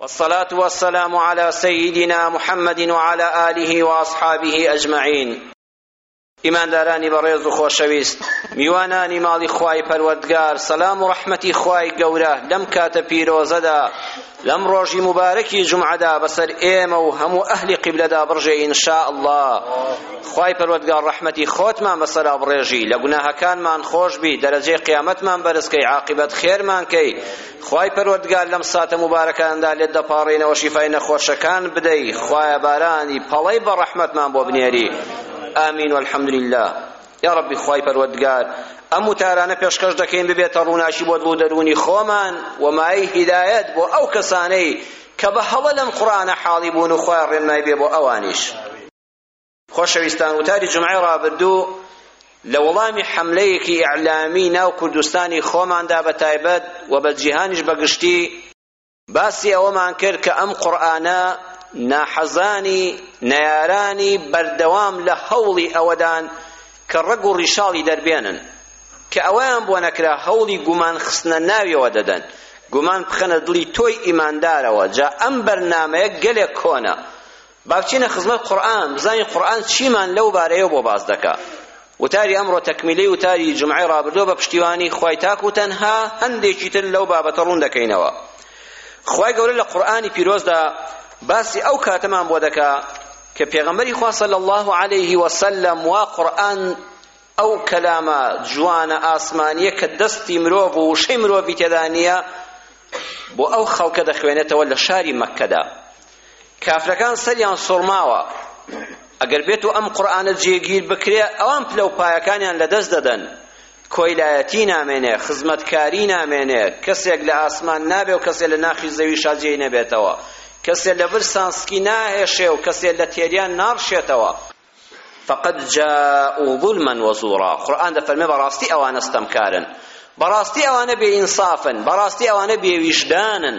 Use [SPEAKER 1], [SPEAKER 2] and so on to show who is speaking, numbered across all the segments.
[SPEAKER 1] والصلاة والسلام على سيدنا محمد وعلى آله وأصحابه أجمعين ئیماندارانی بەڕێز و خۆشەویست میوانانی ماڵی خوای پەروەردگار سەلام و ڕەحمەتی خوای گەورە لەم کاتە پیرۆزەدا لەم ڕۆژی مبارەکی جمعەدا بەسەر ئێمە و هەموو ئەهلی قیبلەدا بڕژێ ئینشا ئەڵڵا خوای پەروەردگار ڕەحمەتی خۆتمان بەسەرا بڕێژی لە گوناهەکانمان خۆش بی دەرەجەی قیامەتمان بەرزکەی عاقبەت خێرمان کەی خوای پەروەردگار لەم ساتە موبارەکاندا لێت دەپاڕێینەوە شیفای نەخۆشەکان بدەی خوایە بارانی پەڵەی بە ڕەحمەتمان بۆ بنێری ئامین والحمد لله یا ربی خوای پەروەردگار ئەم وتارانە پێشکەش دەکەین ببێتە ڕووناکی بۆ دڵ و دەروونی خۆمان و مایەی هیدایەت بۆ ئەو کەسانەی کە بە هەڵە لەم قورئانە حاڵی بوون و خوای ڕێنمای بێ بۆ ئەوانیش خۆشەویستان وتاری جومعەی ڕابردوو لە وەڵامی حەملەیەکی ئیعلامی ناو کوردستانی خۆماندا بە تایبەت و بە جیهانیش بە گشتی باسی ئەوەمان کرد کە ئەم قورئانە ناحەزانی نەیارانی بەردەوام لە هەوڵی ئەوەدان کە ڕەگ و ڕیشاڵی دەربێنن کە ئەوەیان بۆ نەکرا هەوڵی گومان خستنە ناویەوە دەدەن گومان بخەنە دڵی تۆی ئیماندارەوە جا ئەم بەرنامەیە گەلێک کۆنە با بچینە خزمەت قورئان بزانین قورئان چیمان لەو بارەیەوە بۆ باس دەکا وتاری ئەمڕۆ تەکمیلەی وتاری جومعەی ڕابردووە بە پشتیوانی خوای تاک و تەنها هەندێکی تر لەو بابەتە ڕوون دەکەینەوە خوای گەورە لە قورئانی پیرۆزدا باسی ئەو کاتەمان بۆ دەکا کە پێغەمبەری خوا صلی الله علیه و سلم وا قورئان ئەو کەلامە جوانە ئاسمانیە کە دەستی مرۆڤ و وشەی مرۆڤی تێدا نییە بۆ ئەو خەڵکە دەخوێنێتەوە لە شاری مەککەدا کافرەکان سەریان سوڕماوە ئەگەر بێت و ئەم قورئانە جێگیر بکرێ ئەوان پلە و پایەکانیان لەدەست دەدەن کۆیلایەتی نامێنێ خزمەتکاری نامێنێ کەسێک لە ئاسمان نابێ و کەسێ لە ناخی زەوی شاجێی نەبێتەوە کەسێ لە برسان سکی ناهێشێ و کەسێ لە تێریان ناڕشێتەوە فقد جاءوا ظلما وزورا قورئان دەفەرمێ بەڕاستی ئەوانە ستەمکارن بەڕاستی ئەوانە بێ ئینسافن بەڕاستی ئەوانە بێ ویژدانن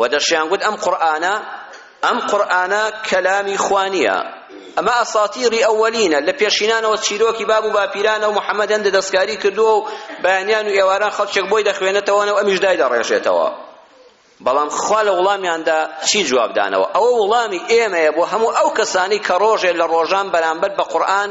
[SPEAKER 1] وە دەشیان گوت ئەم قورئانە ئەم قورئانە کەلامی خوا نییە ئەمە ئەساتیری ئەوەلینە لە پێشینانەوە چیرۆکی باب و باپیرانە و محەممەد هەندە دەستکاری کردووە و بەیانیان و ئێواران خەڵکێک بۆی دەخوێنێتەوەەوە و ئەمیش دای دەڕێژێتەوە بەڵام خوا لە وڵامیاندا چی جوابدانەوە ئەوە وڵامی ئێمەیە بۆ هەموو ئەو کەسانی کە ڕۆژێ لە ڕۆژان بەرامبەر بە قورآن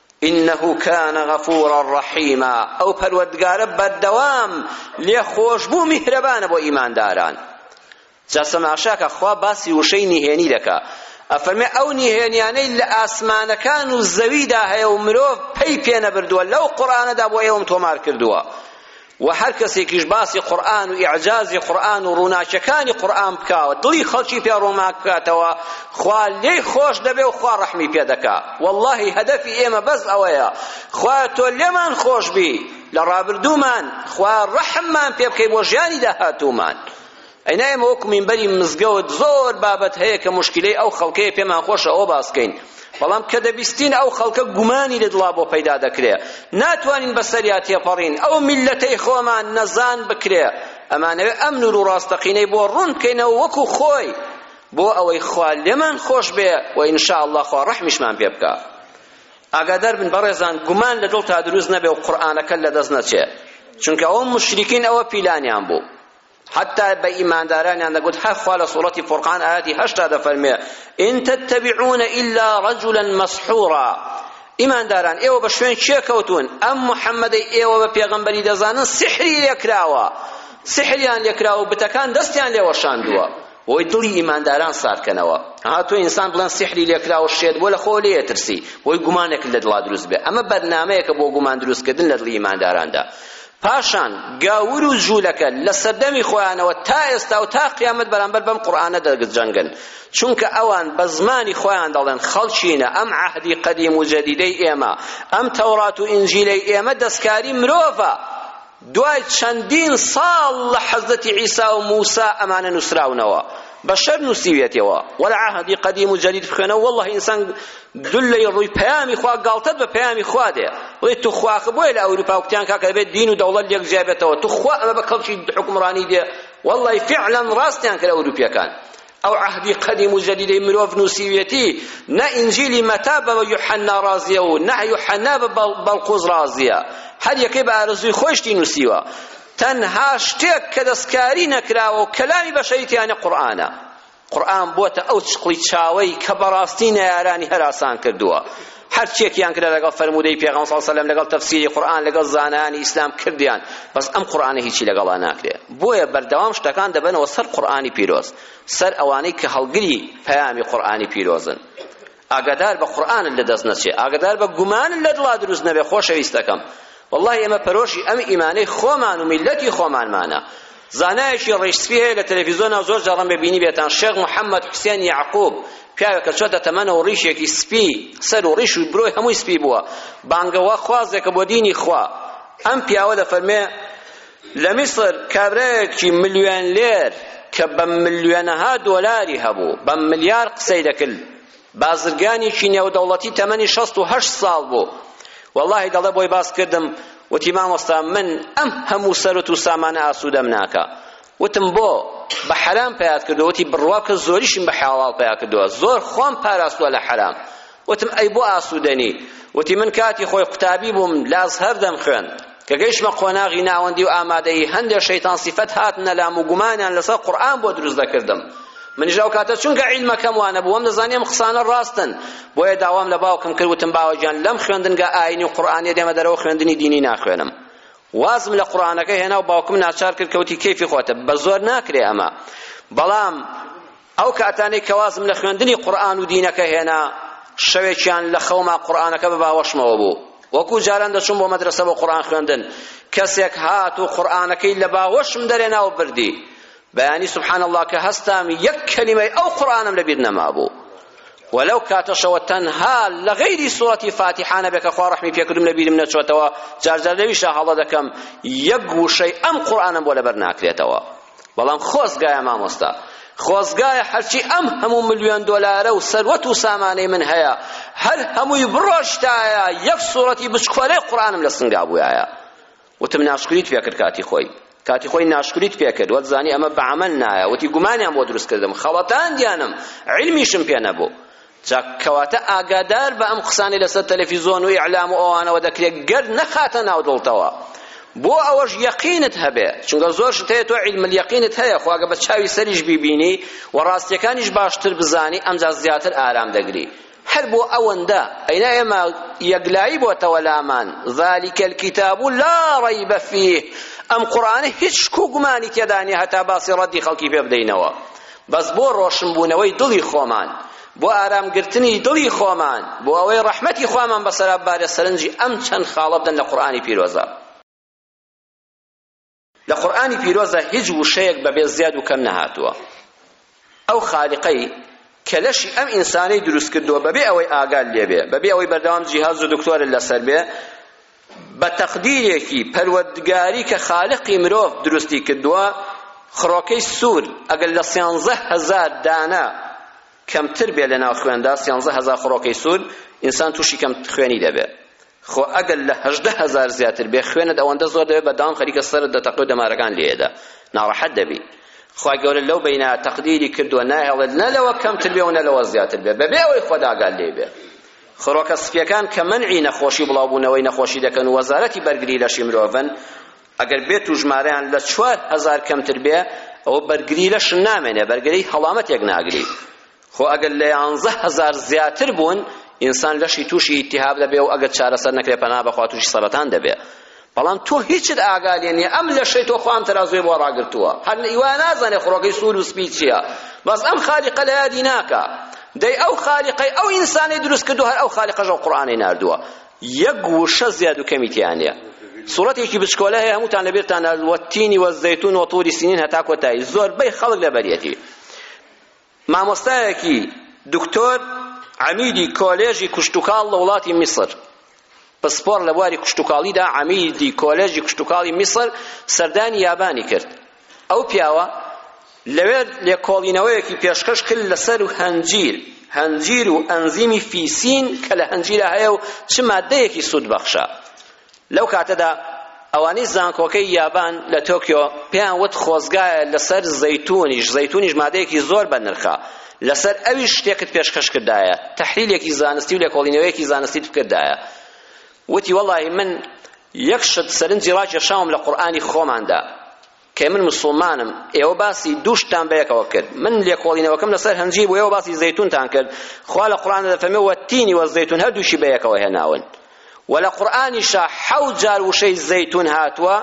[SPEAKER 1] انه کان غفورا رحیما ئەو پەروەردگارە بەردەوام لێخۆشبوو میهرەبانە بۆ ئیمانداران جا سەماشاکە خوا باسی وشەی نهێنی دەکا ئەفەرمێ ئەو نهێنیانەی لە ئاسمانەکان و زەویدا هەیە و مرۆڤ پەی پێنەبردووە لەو قورئانەدا بۆ ئێوەم تۆمار کردووە وە هەر کەسێکیش باسی قورئان و ئیعجازی قورئان و ڕووناکیەکانی قورئان بکاوە دڵی خەڵکی پێ ڕووناک بکاتەوە خوا لێی خۆش دەبێ و خوا ڕەحمی پێ دەکا وەڵڵاهی هەدەفی ئێمە بەس ئەوەیە خوایە تۆ لێمان خۆش بی لە ڕابردوومان خوایە ڕەحممان پێ بکەی بۆ ژیانی داهاتوومان ئەینا ئێمە وەکو مینبەری مزگەوت زۆر بابەت هەیە کە موشکیلەی ئەو خەڵکەیە پێمان خۆشە ئەوە باس کەین بەڵام کە دەبیستین ئەو خەڵکە گومانی لە دڵا بۆ پەیدا دەکرێ ناتوانین بەسەریا تێپەڕین ئەو میللەتەی خۆمان نەزان بکرێ ئەمانەوێ ئەم نور و ڕاستەقینەی بۆ ڕوون بکەینەوە وەکو خۆی بۆ ئەوەی خوا لێمان خۆش بێ و ئینشاءاللە خوا ڕەحمیشمان پێ بکا ئاگادار بن بەڕێزان گومان لە دڵ تا دروست نەبێ و قورئانەکە لەدەست نەچێ چونکە ئەو مشریکین ئەوە پیلانیان بوو حەتتا بە ئیماندارانیان دەگوت هەر خوا لە سوڕەتی فورقان ئایەتی هەشتا دەفەرمێ ئین تتبعون الا رجلا مسحورا ئیمانداران ئێوە بە شوێن کێ کەوتون ئەم محەممەدەی ئێوە بە پێغەمبەری دەزانن سحری لێکراوە سحریان لێکراوە و بتەکان دەستیان لێ وەشاندووە بۆی دڵی ئیمانداران ساردکەنەوە ها تۆ ئینسان بڵێن سحری لێکراوە شێت بۆ لە خۆ لێ ترسی بۆی گومانێک لە دڵا دروست بێ ئەمە بەرنامەیەکە بۆ گومان دروستکردن لە دڵی ئیمانداراندا پاشان گاور و جوولەکە لە سەردەمی خۆیانەوە تا ئێستا و تا قیامەت بەرامبەر بەم قورئانە دەجەنگن چونکە ئەوان بە زمانی خۆیان دەڵێن خەڵکینە ئەم عەهدی قەدیم و جەدیدەی ئێمە ئەم تەورات و ئینجیلەی ئێمە دەستکاری مرۆڤە دوای چەندین ساڵ لە حەزرەتی عیسا و موسا ئەمانە نووسراونەوە بەشەر نوسیویەتیەوە وەرە عەهدی قەدیم و جەدید بخوێنەوە وەڵڵەهی ئینسان دولەی ڕووی پەیامی خوا گاڵتەت بە پەیامی خوا دێ بڵێ توخوا ئاخە بۆیە لە ئەوروپا وتیان کاکە دەبێت دین و دەوڵەت لێک جیا بێتەوە توخوا ئەمە بە کەڵکی حوکمڕانی دێ وەڵڵەهی فعلا ڕاستیان کرد ئەوروپیەکان ئەو عەهدی قەدیم و جەدیدەی مرۆڤ نووسیویەتی نە ئینجیلی مەتا بە یوحەنا ڕازیە و نە یوحەنا بە بەڵقوز ڕازیە هەر یەکەی بە ئارەزووی خۆیشتی نووسیوە تەنها شتێک کە دەستکاری نەکراوە و کەلامی بەشەری تیانە قورئانە قورئان بۆتە ئەو چقڵی چاوەی کە بەڕاستی نەیارانی هەراسان کردووە هەرچێکیان کرا لەگەڵ فەرموودەی پێغەمبەر صلی الله علیه و سلم لەگەڵ تەفسیری قورئان لەگەڵ زانایانی ئیسلام کردیان بەس ئەم قورئانە هیچی لەگەڵا ناکرێ بۆیە بەردەوام شتەکان دەبەنەوە سەر قورئانی پیرۆز سەر ئەوانەی کە هەڵگری پەیامی قورئانی پیرۆزن ئاگادار بە قورئانت لە دەست نەچێ ئاگادار بە گومانت لە دڵا دروست نەبێ خۆشەویستەکەم وەڵڵاهی ئێمە پەرۆشی ئەم ئیمانەی خۆمان و میللەتی خۆمانمانە زانایەکی ڕیش سپی هەیە لە تەلەڤیزیۆنا زۆر جاڕم بە بینی بێتان شێخ محەممەد حوسێن یعقوب پیاوێکە چۆتە تەمەنە و ڕیشێکی سپی سەر و ڕیش و برۆی هەمووی سپی بووە بانگەوە خوازێکە بۆ دینی خوا ئەم پیاوە دەفەرمێ لە میسر کابرایەکی ملیۆنلێر کە بە ملیۆنەها دۆلاری هەبوو، بە ملیار قسەی دەکرد، بازرگانێکی نێودەوڵەتی تەمەنی شەست و هەشت ساڵ بوو، وەڵاهی دەڵێ بۆی باس کردم، وتی مامۆستا من ئەم هەموو سەروەت و سامانە ئاسوودەم ناکا. وتم بۆ؟ بە حەرام پەیات کردووە، وتی بڕوا بکە زۆریشم بە حەڵاڵ پەیا کردووە، زۆر خۆم پاراستووە لە حەرام. وتم ئەی بۆ ئاسوودە نی؟ وتی من کاتی خۆی قوتابی بووم لە ئەزهەر دەمخوێند، کە گەیشتمە قۆناغی ناوەندی و ئامادەیی، هەندێ شەیتان سیفەت هاتنە لام و گومانیان لەسەر قورئان بۆ دروست دەکردم. منیش ئەو کاتە چونکە عیلمەکەم وا نەبوو، وەمدەزانی ئەم قسانە ڕاستن، بۆیە داوام لە باوکم کرد، وتم باوە گیان لەم خوێندنگا ئایینی و قورئانییە دێمە دەرەوە خوێندنی دینی ناخوێنم. وازم لە قورئانەکە هێنا و باوکم ناچار کرد کە وتی کەیفی خۆتە، بە زۆر ناکرێ ئەمە، بەڵام ئەو کاتانەی کە وازم لە خوێندنی قورئان و دینەکە هێنا، شەوێکیان لە خەوما قورئانەکە بە باوەشمەوە بوو. وەکوو جاران دەچووم بۆ مەدرەسە بۆ قورئان خوێندن، کەسێک هات و قورئانەکەی لە باوەشم دەرێنا و بردی. بەیانی سبحان اللە کە هەستام یەک کەلیمەی ئەو قورئانەم لە بیر نەمابوو. و لەو کاتەشەوە تەنها لە غەیری سوڕەتی فاتیحا نەبێ کە خوا ڕەحمی پێ کردووم لە بیرم نەچۆتەوە، جار جار لەویشا هەڵە دەکەم، یەک وشەی ئەم قورئانەم بۆ لەبەر ناکرێتەوە. بەڵام خۆزگایە مامۆستا خۆزگایە هەرچی ئەم هەموو ملیۆن دۆلارە و سەروەت و سامانەی من هەیە هەر هەمووی بڕۆشتایە یەک سوڕەتی بچکۆلەی قورئانم لە سنگا بوویایە وتم ناشکریت پێکرد کاتی خۆی کاتی خۆی ناشکریت پێکرد وەت زانی ئەمە بە عەمەل نایە وتی گومانیان بۆ دروست کردم خەڵەتاندیانم علمیشم پێ نەبوو جا کەواتە ئاگادار بە ئەم قسانەی لەسەر تەلەفیزۆن و ئیعلام و ئەوانەوە دەکرێ گەر نەخاتە ناو دڵتەوە بۆ ئەوەش یەقینت هەبێ چونکە زۆر شت هەیە تۆ عیلم الیقینت هەیە خۆ ئەگە بە چاوی سەریش بیبینی و ڕاستیەکانیش باشتر بزانی ئەمجا زیاتر ئارام دەگری هەر بۆ ئەوەندە ئەینا ئێمە یەکلایی بۆتەوە لامان ذلك الكتاب لا ريب فيه ئەم قورآنە هیچ شک و گومانی تێدا نیە هەتا باسی ڕەدی خەڵکی پێ بدەینەوە بەس بۆ ڕۆشنبوونەوەی دڵی خۆمان، بۆ ئارامگرتنی دڵی خۆمان، بۆ ئەوەی ڕەحمەتی خوامان بەسەرا ببارێت سەرنجی ئەم چەند خاڵە بدەن لە قورئانی پیرۆزدا. لە قورئانی پیرۆزدا هیچ وشەیەک بەبێ زیاد و کەم نەهاتووە. ئەو خالیقەی کە لەشی ئەم ئینسانەی دروست کردووە بەبێ ئەوەی ئاگات لێبێ، بەبێ ئەوەی بەردەوام جیهاز و دکتۆرت لەسەر بێ، بە تەقدیرێکی پەروەردگاری کە خالقی مرۆڤ دروستی کردووە خڕۆکەی سوور ئەگەر لە سیانزە هەزار دانە کەمتر بێ لەناو خوێندا سیانزە هەزار خڕۆکەی سوور ئینسان تووشی کەم خوێنی دەبێ خۆ ئەگەر لە هەژدە هەزار زیاتر بێ خوێنت ئەوەندە زۆر دەبێ بەدام خەریکە سەرت دەتەقێ و دەمارەکان لێدا ناڕەحەت دەبی خوا گەورە لەو بەینا تەقدیری کردووە ناهێڵێت نە لەوە کەمتر بێ و نە لەوە زیاتر بێ بەبێ ئەوەی خۆدا ئاگات لێ بێ خڕۆکە سپییەکان کە مەنعی نەخۆشی بڵاوبوونەوەی نەخۆشی دەکەن و وەزارەتی بەرگری لەشی مرۆڤن، ئەگەر بێت و ژمارەیان لە چوار هەزار کەمتر بێ، ئەوە بەرگری لەش نامێنێ، بەرگری هەڵامەتێک ناگری. خۆ ئەگەر لە یانزە هەزار زیاتر بوون، ئینسان لەشی تووشی ئیلتیهاب دەبێ و ئەگەر چارەسەر نەکرێ پەنا بەخوا تووشی سەرەتان دەبێ. بەڵام تۆ هیچت ئاگا لێ نیە ئەم لەشەی تۆ خوا ئەم تەرازووی بۆ ڕاگرتووە هەر ئیوا نازانێ خڕۆکەی سوور و سپی چیە بەس ئەم خالیقە لە یادی ناکا دەی ئەو خالیقەی ئەو ئینسانەی دروست کردو هەر ئەو خالیقەش ئەو قورئانەی ناردووە یەک وشە زیاد و کەمی تیا نیە سوڕەتێکی بچکۆلە هەیە هەمووتان لەبیرتان وەتینی وەزەیتون و طوری سینین هەتا کۆتایی زۆربەی خەڵک لەبەریەتی مامۆستایەکی دکتۆر عەمیدی کۆلێژی کشتوکاڵ لە وڵاتی میسر پسپۆڕ لە بواری کشتوکاڵیدا عەمیدی کۆلێژی کشتوکاڵی میسر سەردانی یابانی کرد ئەو پیاوە لەوێ لێکۆڵینەوەیەکی پێشکەش کرد لەسەر هەنجیر هەنجیر و ئەنزیمی فیسین کە لە هەنجیرە هەیە و چ مادەیەکی سوودبەخشە لەو کاتەدا ئەوانەی زانکۆکەی یابان لە تۆکیۆ پێیان وت خۆزگایە لەسەر زەیتونیش زەیتونیش مادەیەکی زۆر بەنرخە لەسەر ئەویش شتێکت پێشکەش کردایە تحلیلێکی زانستی و لێکۆڵینەوەیەکی زانستی بکردایە وتی والله من یەک شت سەرنجی ڕاکێشاوم لە قورئانی خۆماندا کە من موسڵمانم ئێوە باسی دوو شتتان بەیەکەوە کرد من لێکۆڵینەوەکەم لەسەر هەنجیر بوو ئێوە باسی زەیتونتان کرد خوا لە قورئاندا دەفەرمێ وەتینی وەزەیتون هەردووشی بەیەکەوە هێناون و لە قورئانیشا حەوت جار وشەی زەیتون هاتووە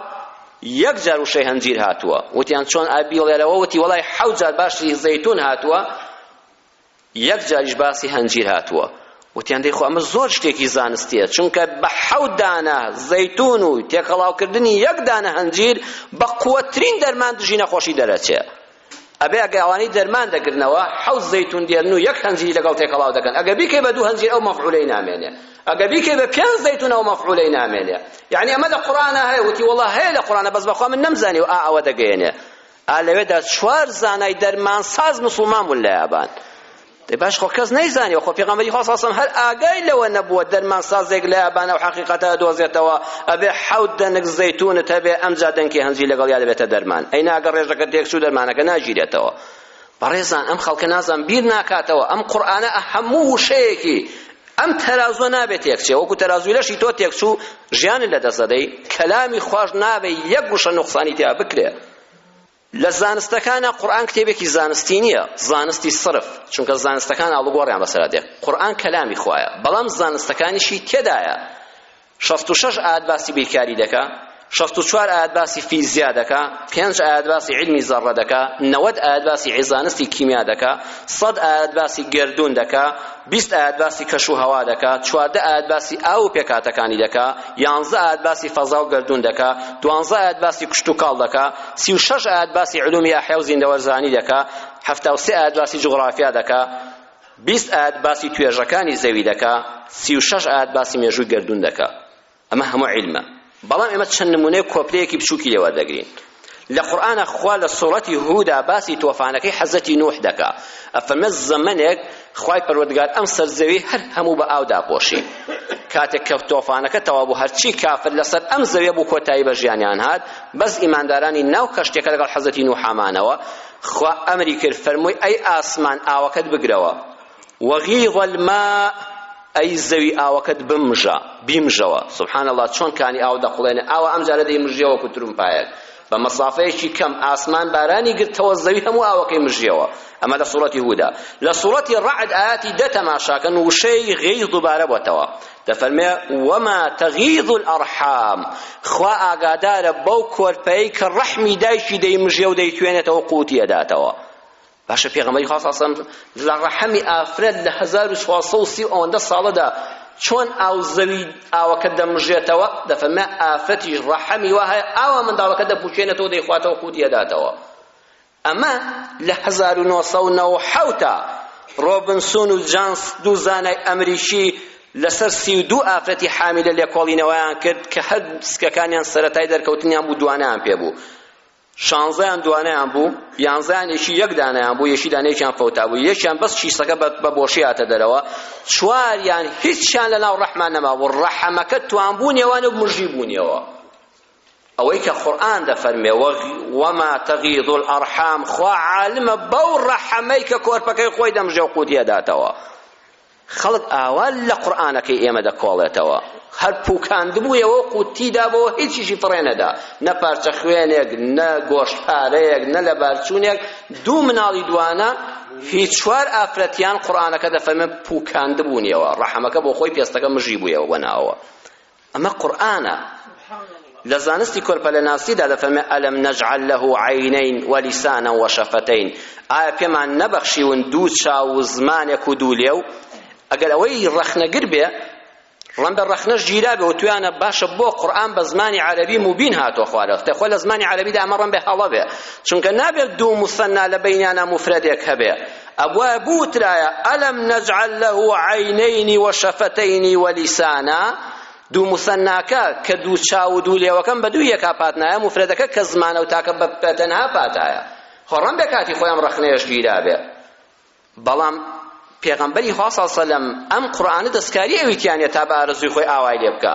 [SPEAKER 1] یەک جار وشەی هەنجیر هاتووە وتیان چۆن ئابیڵێرەوە وتی وەڵای حەوت جار باشی زەیتون هاتووە یەک جاریش باسی هەنجیر هاتووە وتیان دەی خۆ ئەمە زۆر شتێکی زانستیە چونکە بە حەوت دانە زەیتون و تێکەڵاوکردنی یەک دانە هەنجیر بە قوەترین دەرمان دژی نەخۆشی دەرەچێ ئەبێ ئەگەر ئەوانەی دەرمان دەگرنەوە حەوت زەیتون دێرن و یەک هەنجیری لەگەڵ تێکەڵاو دەکەن ئەگەر بیکەی بە دوو هەنجیر ئەو مەفعولەی نامێنێ ئەگەر بیکەی بە پێنج زەیتون ئەو مەفعولەی نامێنێ یعنی ئەمە لە قورئانە هەیە وتی وەڵڵا هەیە لە قورئانە بەس بەخوا من نەمزانی و ئا ئەوە دەگەیەنێ ئا لەوێدا چوار زانای دەرمانساز موسڵمان بوون لە یابان دەی باش خۆ کەس نەیزانیەوە خۆ پێغەمبەری خوا ساسم هەر ئاگای لەوە نەبووە دەرمانسازێک لە یابانە و حەقیقەتە دۆزێتەوە ئەبێ حەوت دەنک زەیتونت هەبێ ئەمجا دەنکی هەنجی لەگەڵ یا دەبێتە دەرمان ئەی ناگە ڕێژەکە تێکچوو دەرمانەکە ناگیرێتەوە بەڕێزان ئەم خەڵکە نازان بیر ناکاتەوە ئەم قورئانە هەموو وشەیەکی ئەم تەرازوە نابێ تێکچێ وەکو تەرازوی لەشی تۆ تێکچوو ژیانت لەدەست دەدەی کەلامی خواش نابێ یەک وشە نوقسانی تیا بکرێ لە زانستەکانە قورئان کتێبێکی زانستی نییە زانستی صرف چونکە زانستەکان ئاڵوگۆڕیان بەسەرا دێ قورئان کەلامی خوایە بەڵام زانستەکانیشی تێدایە شەست و شەش ئایەت باسی بیرکاری دەکا شەست و چوار ئایەت باسی فیزیا دەکا پێنج ئایەت باسی علمی زەڕە دەکا نەوەد ئایەت باسی عیزانستی کیمیا دەکا سەد ئایەت باسی گردون دەکا بیست ئایەت باسی کەش و هەوا دەکا چواردە ئایەت باسی ئاو و پێکهاتەکانی دەکا یانزە ئایەت باسی فەزا و گردون دەکا دوانزە ئایەت باسی کوشت و کاڵ دەکا سی و شەش ئایەت باسی علومی ئەحیا و زیندەوەرزانی دەکا حەفتا و سێ ئایەت باسی جوغرافیا دەکا بیست ئایەت باسی توێژەکانی زەوی دەکا سی و شەش ئایەت باسی مێژووی گەردوون دەکا ئەمە هەموو عیلمە بەڵام ئێمە چەند نمونەیە کۆپلەیەکی بچووکی لێ وەردەگرین لە قورئانە خوا لە سوڕەتی هودا باسی تۆفانەکەی حەزەتی نوح دەکا ئەفەرمە زەمەنێک خوای پەروەردگار ئەم سەرزەوی هەر هەموو بە ئاو داپۆشی کاتێک کە تۆفانەکە تەوا بوو هەرچی کافر لەسەر ئەم زەویە بوو کۆتایی بە ژیانیان هات بەس ئیماندارانی ناو کەشتێکە لەگەڵ حەزەتی نوح ئامانەوە خوا ئەمری کرد فەرمووی ئەی ئاسمان ئاوەکەت بگرەوە وغیض الماء ئەی زەوی ئاوەکەت بمژە بیمژەوە سبحان الله چۆن کانی ئاو دەقڵێنێ ئاوە ئەمجارە دەیمژیە وەکو ترومپایەک بە مەسافەیەکی کەم ئاسمان بارانی گرتەوە زەوی هەموو ئاوەکەی مژیەوە ئەمە لە سوڕەتی هودا لە سوڕەتی ڕعد ئاتی دە تەماشاکەن وشەی غەیز دووبارە بۆتەوە دەفەرمێ وما تغیض الارحام خوا ئاگادارە بەو کۆرپەی کە ڕەحمی دایکی دەیمژێ و دەیتوێنێتەوە قوتی ئەداتەوە باشە پێغەمبەری خوا صلی الله علیه و سلم لە ڕەحمی ئافرەت لە 1430 و ئەوەندە ساڵەدا چۆن ئاو زەوی ئاوەکە دەمژێتەوە دەفەرمێ ئافرەتیش ڕەحمی وایە ئاوا منداڵەکە دەپوشێنێتەوە دەیخواتەوە قوتی ئەداتەوە ئەمە لە هەزار و نۆ سەد و نەوە و حەوت ە ڕۆبنسون و جانس دوو زانای ئەمریکی لەسەر سی و دوو ئافرەتی حامیلە لێکۆڵینەوەیان کرد کە هەر سکەکانیان سەرەتای دەرکەوتنیان بوو دوانەیان پێ بوو شانزەیان دوانەیان بوو یانزەیان یەکی یەک دانەیان بوو یەکی دانەیەکیان فەوتا بوو یەکیان بەس کیسەکە بە بۆشی هاتە دەرەوە چواریان هیچیان لەناو ڕەحمان نەمابوو ڕەحمەکە توانبوونیەوانە و مژی بوونیەوە ئەوەی کە قورئان دەفەرمێ وما تغیض الارحام خوا عالمە بەو ڕەحەمەی کە کۆرپەکەی خۆی دەمژێ و قوتی ئەداتەوە خەڵک ئاوا لە قورئانەکەی ئێمە دەکۆڵێتەوە هەر پوکاندبوویەوە قوتی دابەوە هیچیشی فڕێ نەدا نە پارچە خوێنێک نە گۆشت پارەیەک نە لەبارچوونێک دوو مناڵی دوانە هیچ چوار ئافرەتیان قورئانەکە دەفەرمێ پوکاندبوونیەوە ڕەحەمەکە بۆ خۆی پێستەکە مژی بوویەوە بەناوە ئەمە قورئانە لە زانستی کۆرپەلەناسیدا دەفەرمێ ئەلەم نەجعل لەه عینین وەلیسانە وەشەفەتین ئایا پێمان نەبەخشیون دوو چاو و زمانێک و دوو لێو ئەگەر ئەوەی ڕەخنەگر بێ ڕەنبە ڕەخنەش گیرا بێ وتویانە باشە بۆ قورئان بە زمانی عەرەبی مبین هاتووە خوارەوە تێ خۆ لە زمانی عەرەبیدا ئەمە ڕەنبێ هەڵە بێ چونکە نابێت دوو موسەنا لە بەینیانا موفرەدێک هەبێ ئەبوایە بوترایە ئەلەم نەجعەل لەه عەینەین وشەفەتەین ولیسانا دوو موسەناکە کە دوو چاو و دوو لێوەکەم بە دوو یەکا پاتنایە مفرەدەکە کە زمانە و تاکە بە تەنها پاتایە خۆڕم بێ کاتی خۆیان ڕەخنەیەش گیرابێ بەڵام پێغەمبەری خوا صلی الله علیه و سلم ئەم قورئانە دەستکاری ئەوی تیانە تا بە ئارەزوی خۆی ئاوای لێ بکا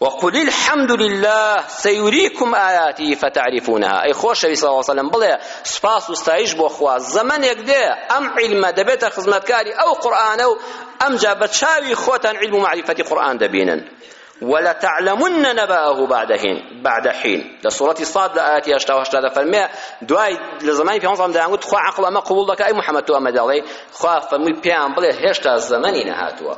[SPEAKER 1] وقل الحمد للە سیوریکم ئایاتی فتعرفونها ئەی خۆشەوی صلی اللە وسلم بڵێ سوپاس و ستایش بۆ خوا زەمەنێک دێ ئەم عیلمە دەبێتە خزمەتکاری ئەو قورئانە و ئەمجا بە چاوی خۆتان عیلم و مەعریفەتی قورئان دەبینن ولتعلمن نبأه بعد حين بعد حين لە سورەتی صاد لە ئاەتی هەشتا و هەشتا دەفەرمێ دوای لە زمانی پێغەمبەرم دەیانگوت خوا عەقڵ ئەمە قبوڵ دەکا ئەی محەممەد تۆ ئەمە دەڵێی خوا فەرمووی پێیان بڵێ هێشتا زەمەنی نەهاتووە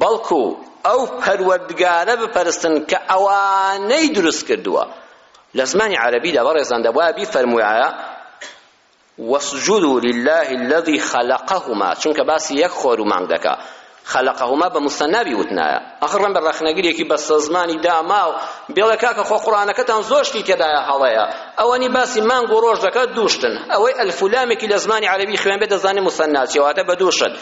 [SPEAKER 1] بەڵکو ئەو پەروەردگارە بپەرستن کە ئەوانەی دروست کردووە لە زمانی عەرەبیدا بەڕێزان دەبوایە بیفەرموویایە واسجدوا لله الذي خلقهما چونکە باسی یەک خۆر و مانگ دەکا خلقهما بە مستەنابی وتنایە ئەخر ڕەن بە ڕەخنەگرێکی بەسە زمانی داما و بێڵە کاکە خۆ قوڕانەکەتان زۆر شتی تێدایە هەڵەیە ئەوەنی باسی مانگ و ڕۆژ دەکات دووشتن ئەوەی ئەلفولامێکی لە زمانی عەرەبی خوێن بێ دەزانێ مستەناچێ واتە بە دووشت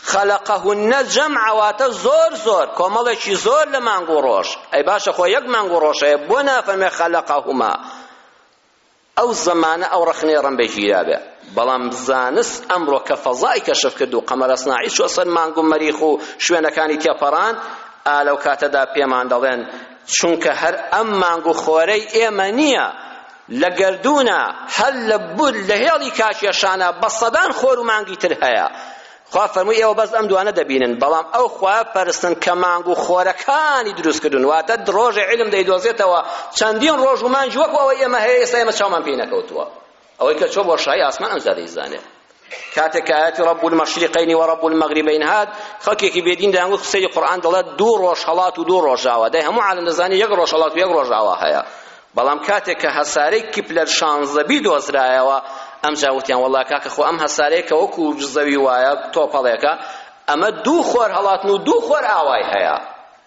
[SPEAKER 1] خلقهن جمع واتە زۆر زۆر کۆمەڵێکی زۆر لە مانگ و ڕۆژ ئەی باشە خۆ یەک مانگ و ڕۆژ هەیە بۆ نافەرمێ خلقهما ئەو زمانە ئەو ڕەخنەی ڕەمبە گیرابێ بەڵام زانست ئەمڕۆ کە فەزای کەشف کرد و قەمەرەسناعی چوە سەر مانگ و مەریخ و شوێنەکانی تێپەڕاند ئا لەو کاتەدا پێمان دەڵێن چونکە هەر ئەم مانگ و خۆرەی ئێمە نییە لە گەردوونە هەر لە بور لە هێڵی کاکێشانە بە سەدان خۆر و مانگی تر هەیە خوا فەرمووی ئێوە بەس ئەم دوانە دەبینن بەڵام ئەو خوا پەرستن کە مانگ و خۆرەکانی دروست کردون واتە ڕۆژێ علم دەیدۆزێتەوە چەندین ڕۆژ و مانگی وەکو ئەوەی ئێمە هەیە ئێستا ئێمە چاومان پێی نەکەوتووە ئەوەی کە چۆ بۆ شای ئاسمان ئەمجا دەیزانێت کاتێک کە ئاەتی ڕب المەشریقین و ڕب المەغریبین هات خەڵکێکی بێدین دەیانگوت سەیری قورئان دەڵێت دوو ڕۆژ هەڵات و دوو ڕۆژاوە دەی هەموو عالم دەزانی یەک ڕۆژ هەڵات و یەک ڕۆژاوە هەیە بەڵام کاتێک کە هەسارەی کیپلەر شانزەبی دۆزرایەوە ئەمجا وتیان وەڵا کاکە خۆ ئەم هەسارەیە کە وەکو زەوی وایە تۆپەڵێکە ئەمە دوو خۆر هەڵاتن و دوو خۆر ئاوای هەیە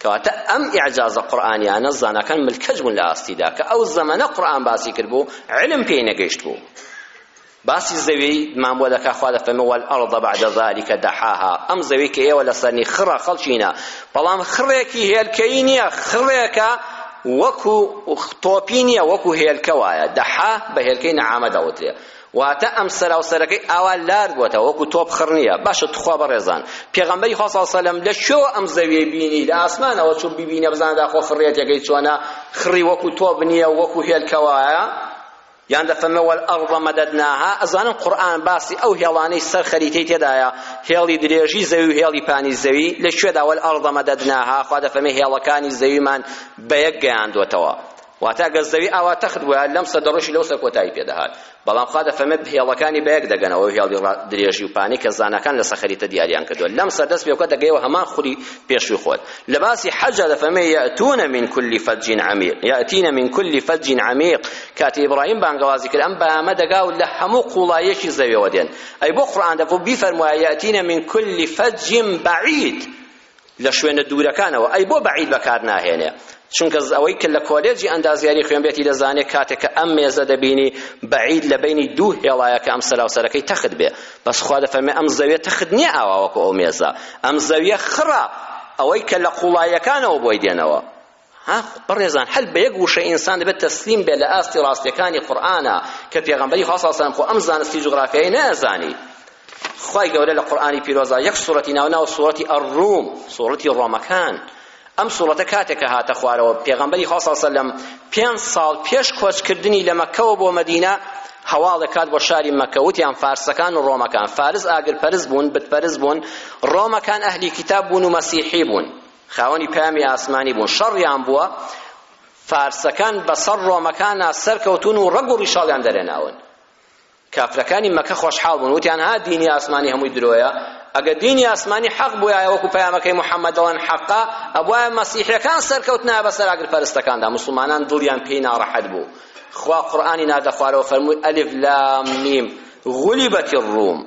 [SPEAKER 1] کەواتە ئەم ئیعجازە قورئانیانە زاناکان ملکەچ بوون لە ئاستیدا کە ئەو زەمەنە قورئان باسی کردبوو علم پێی نەگەیشتبوو باسی زەوی مان بۆ دەکا خوا دەفەرمێ والارض بعد ذلك دحاها ئەم زەوی کە ئێوە لەسەرنی خڕە خەڵچینە بەڵام خڕێکی هێلکەیی نییە خڕێکە وەکو تۆپی نییە وەکو هێلکە وایە دەحا بە هێلکەی نەعامە دەوترێ واتە ئەم سەرا و سەرەکەی ئاوا لار بووەتەوە وەکو تۆپ خڕ نییە باشە توخوا بەڕێزان پێغەمبەری خوا صلی سەلەم لە کوێوە ئەم زەویەی بینی لە ئاسمانەوە چوو ببینە بزانە داخۆ خڕێتەکەی چۆنە خڕی وەکو تۆپ نییە وەکو هێلکەوایە یان دەفەرمێ والأرض مددناها ئەزانم قورئان باسی ئەو هێڵانەی سەر خەریتەی تێدایە هێڵی درێژی زەوی و هێڵی پانی زەوی لە کوێدا والأرض مددناها خوا دەفەرمێ هێڵەکانی زەویمان بە یەک گەیاندوەتەوە واتە ئەگەر زەوی ئاوا تەخت بوایە لەم سەر دەڕۆیشت لەو سەر کۆتایی پێ دەهات بەڵام خوا دەفەرمێت هێڵەکانی بەیەک دەگەنەوە و هێڵی درێژی و پانەی کە زاناکان لە سەخەریتە دیاریان کردووە لەم سەر دەست پێ بکە دەگەیەوە هەمان خولی پێشووی خۆت لە باسی حەجا دەفەرمێ یەئتونە من کل فج عمیق یەئتینە من کل فج عمیق کاتی ئیبراهیم بانگەوازی کرد ئەم بەیامە دەگا و لە هەموو قوڵایەکی زەویەوە دێن ئەی بۆ قورئان دەفەرموو بیفەرموایە یەئتینە من کل فج بعید لە شوێنە دوورەکانەوە ئەی بۆ بەعید بەکار ناهێنێ چونکە ئەوەی کە لە کۆلێجی ئەندازیاری خوێنبێتی دەزانێت کاتێک کە ئەم مێزە دەبینی بەعید لە بینی دوو هێڵایەکە ئەم سەراوسەرەکەی تەخت بێ بەس خوا دەفەرمێ ئەم زەویە تەخت نییە ئاواوەکو ئەو مێزە ئەم زەویە خڕە ئەوەی کە لە قوڵایەکانەوە بۆی دێنەوە ها بەڕێزان هەر بە یەک وشە ئینسان دەبێت تەسلیم بێت لە ئاستی ڕاستیەکانی قورئانە کە پێغەمبەری خوا صلی اللە علیه و سلم خۆ ئەم زانستی جوغرافیای نەزانی خوای گەورە لە قورئانی پیرۆزا یەک سوڕەتی ناو ناو سوڕەتی الروم سوڕەتی ڕۆمەکان ئەم سوڵەتە کاتێک کە هاتە خوارەوە پێغەمبەری خوا صلی سەلەم پێنج ساڵ پێش کۆچکردنی لە مەکەوە بۆ مەدینە هەواڵێک کات بۆ شاری مەکە وتیان فارسەکان و ڕۆمەکان فارس ئاگرپەرست بوون بتپەرست بوون ڕۆمەکان ئەهلی کیتاب بوون و مەسیحی بوون خاوەنی پەیامی ئاسمانی بوون شەڕیان بووە فارسەکان بەسەر ڕۆمەکانا سەرکەوتون و ڕەگ و ڕیشاڵیان دەرێناون کافرەکانی مەکە خۆشحاڵ بوون وتیان ها دینی ئاسمانی هەمووی درۆیە ئەگە دینی ئاسمانی حەق بووایە وەکو پەیامەکەی محەممەد دەڵێن حەقا ئەبوایە مەسیحەکان سەرکەوتنا بەسەر ئاگر پەرستەکاندا مسلمانان دڵیان پێی ناڕەحەت بوو خوا قورآانی نادە خوارەوە فەرمووی ئەلف لام میم غلبت الروم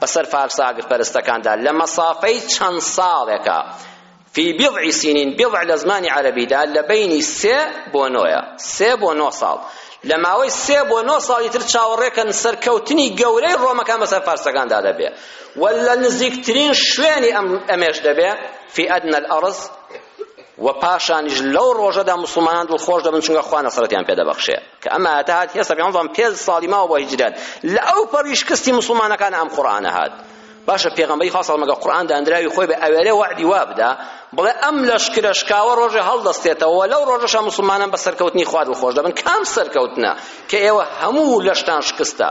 [SPEAKER 1] بەسەر فارسە ئاگرپەرستەکاندا لە مەسافەی چەند ساڵێکا فی بضع سینین بضع لە زمانی عەرەبیدا لە بینی سێ بۆ نۆیە سێ بۆ نۆ ساڵ لە ماوەی سێ بۆ نۆ ساڵی تر چاوەڕێکەن سەرکەوتنی گەورەی ڕۆمەکان بەسەر فارسەکاندا دەبێ و لە نزیکترین شوێنی ئەم ئەمێش دەبێ فی ئەدنە الارض و پاشانیش لەو ڕۆژەدا مسلمانان دڵخۆش دەبن چونکە خوا نەسرەتیان پێ دەبەخشێ کە ئەم ئاەتە هات هێستا پێغەمبەر فەرمووی پێنج ساڵی ماوە بۆ هیجرەت لە ئەو پەڕی شکستی مسلمانەکان ئەم قورئانە هات باشە پێغەمبەری خوا سەڵمەگە قورئان دانراوی خۆی بە ئەوێرێ وەعدی وا بدا بڵێ ئەم لەشکرە شکاوە ڕۆژێ هەڵدەستێتەوە لەو ڕۆژەشە مسلمانان بە سەرکەوتنی خوا دڵخۆش دەبن کام سەرکەوتنە کە ئێوە هەموو لەشتان شکستە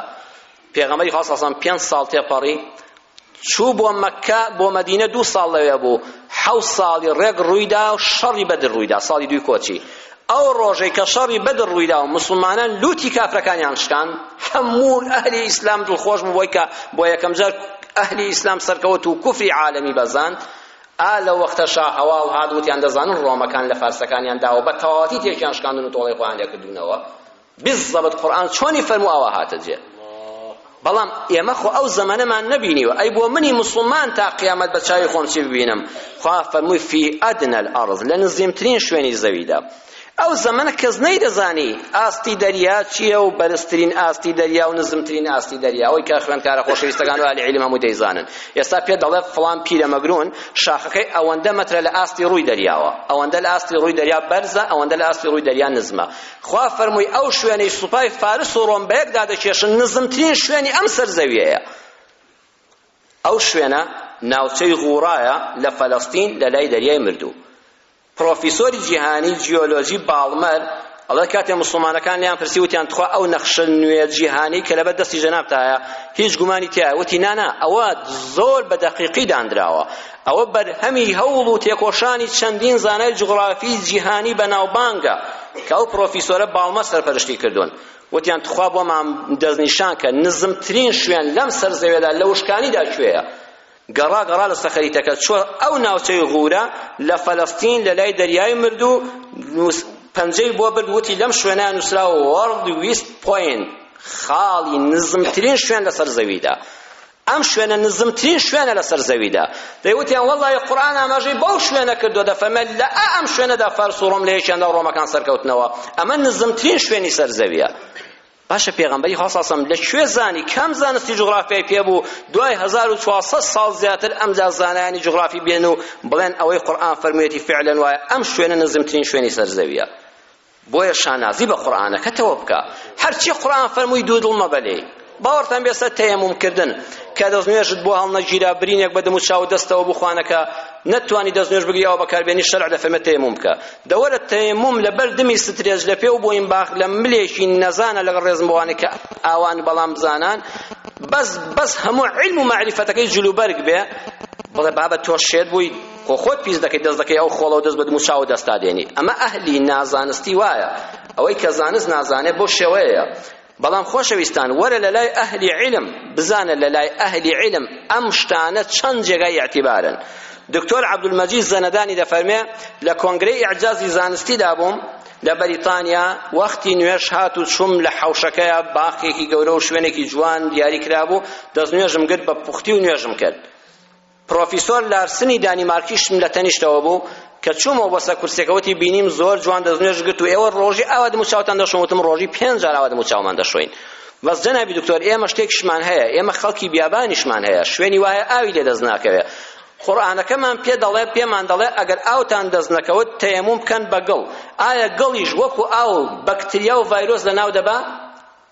[SPEAKER 1] پێغەمبەری خوا سەڵمەگە پێنج ساڵ تێپەڕی چوو بۆ مەککە بۆ مەدینە دوو ساڵ لەوێ بوو حەوت ساڵی ڕێک ڕوویدا و شەڕی بەدر ڕوویدا ساڵی دووی کۆچی ئەو ڕۆژەی کە شەڕی بەدر ڕوویدا و مسلمانان لوتی کافرەکانیان شکان هەموو ئەهلی ئیسلام دڵخۆش بوو بۆی کە بۆ یەکەم جار ئەهلی ئیسلام سەرکەوت و کوفری عالەمی بەزاند ئا لە وەختە شاهەواڵ هات وتیان دەزانن ڕۆمەکان لە فارسەکانیان داوە بە تەواوەتی تێکیان شکاندن و تۆڵەی خۆیان لێکردوونەوە بالضبط قورئان چۆنی فەرموو ئاوا هاتە جێ بەڵام ئێمە خۆ ئەو زەمەنەمان نەبینیوە ئەی بۆ منی مسلمان تا قیامەت بە چاوی خۆم چی ببینم خوا فەرمووی فی ئەدنە الارض لە نزیمترین شوێنی زەویدا ئەو زەمەنە کەس نەیدەزانی ئاستی دەریا چییە و بەرزترین ئاستی دەریا و نزمترین ئاستی دەریا ئەوەی کە خوێندکارە خۆشەویستەکان و ئالی عیلم هەموو دەیزانن ئێستا پێ دەڵێ فڵان پیرە مەگرون شاخەکەی ئەوەندە مەترە لە ئاستی ڕووی دەریاوە ئەوەندە لە ئاستی ڕووی دەریا بەرزە ئەوەندە لە ئاستی ڕووی دەریا نزمە خوا فەرمووی ئەو شوێنەی سوپای فارس و ڕۆم بەیەک دادەکێشن نزمترین شوێنی ئەم سەر زەویەیە ئەو شوێنە ناوچەی غوڕایە لە فەلەستین لە لای دەریای مردوو پرۆفیسۆری جیهانی جیۆلۆجی باڵمەر ئەڵێ کاتێ مسلمانەکان لیان پرسی وتیان تخوا ئەو نەخشە نوێ جیهانی کە لەبەر دەستی جەنابتایە هیچ گومانی تایە وتی نانا ئەوە زۆر بە دەقیقی داندراوە ئەوە بەرهەمی هەوڵ و تێکۆشانی چەندین زانای جوغرافی جیهانی بەناوبانگە کە ئەو پرۆفیسۆرە باڵمە سەرپەرشتی کردوون وتیان تخوا بۆمان دەستنیشان کە نزمترین شوێن لەم سەر زەوێدا لە وشکانیدا کوێیە گەڕا گەڕا لە سەخەریتەکە چۆ ئەو ناوچەی غورە لە فەلەستین لە لای دەریای مردو پەنجەی بۆ برد وتی لەم شوێنە نووسرا وۆرد ویست پۆین خاڵی نزمترین شوێن لەسەر زەویدا ئەم شوێنە نزمترین شوێنە لەسەر زەویدا دەیوتیان وەڵڵاهی قورئان ئاماژەی بەو شوێنە کردووە دەفەرمێت لە ئا ئەم شوێنەدا فارس و ڕۆم لە یەکیاندا و ڕۆمەکان سەرکەوتنەوە ئەمە نزمترین شوێنی سەر زەویە باشە پێغەمبەری خوا صلی الله لە کوێ زانی کام زانستی جغرافیای پێ بوو دوای 1400 ساڵ زیاتر ئەمجا زانایانی جغرافی بێن و بڵێن ئەوەی قورئان فەرموویەتی فعلا وایە ئەم شوێنە نزمترین شوێنی سەر زەویە بۆیە شانازی بە قورئانەکەتەوە بکە هەرچی قورئان فەرمووی دوو دڵ مەبە لێی باوەڕتان بێ سەر تەیەموم کردن کە دەستنوێژت بۆ هەڵنەگیرا برینێک بە دم و چاو و دەستەوە بوو خوانەکە نەتوانی دەستنوێژ بگری ئەوە بەکاربێنی شەرع دەفەرمێت تەیەموم بکە دەوەرە تەیەموم لەبەر دمی سترێج لە پێ و بۆین باخ لە ملێکی نەزانە لەگەڵ ڕێزم بۆوانێ کە ئاوان بەڵام بزانان بەس بەس هەموو علم و مەعریفەتەکەی جلوبەرگ بێ بڵێ بابە تۆ شێت بووی خۆ خۆت پیس دەکەی دەست دەکەی ئەو خۆڵەو دەست بە دمو چاو و دەستا دێنی ئەمە ئەهلی نازانستی وایە ئەوەی کە زانست نازانێ بەو شێوەیە بەڵام خۆشەویستان وەرە لە لای ئەهلی عیلم بزانە لە لای ئەهلی عیلم ئەم شتانە چەند جێگای ئەعتیبارن دکتۆر عەبدولمەجید زەنەدانی دەفەرمێ لە کۆنگرەی ئیعجازی زانستیدا بووم لە بەریتانیا وەختی نوێش هات و چوم لە حەوشەکەیە باخێکی گەورە و شوێنێکی جوان دیاری کرابوو دەست نوێژم گرت بە پوختی و نوێژم کرد پڕۆفیسۆر لارسنی دانیمارکیشم لە تەنیشتەوە بوو، کە چوومەوە بۆ سەر کورسیەکە وتی بینیم زۆر جوان دەستنوێژ گرت و ئێوە ڕۆژی ئاوا دموچاوتان دەشۆن وتم ڕۆژی پێنج جار ئاوا دموچاومان دەشۆین بەس جەنابی دکتۆر ئێمە شتێکیشمان هەیە ئێمە خەڵکی بیابانیشمان هەیە شوێنی وایە ئاوی لێ دەست ناکەوێ قورئانەکەمان پێ دەڵێ پێمان دەڵێ ئەگەر ئاوتان دەست نەکەوت تەیەموم بکەن بە گڵ ئایا گڵیش وەکو ئاو بەکتریا و ڤایرۆس لە ناو دەبا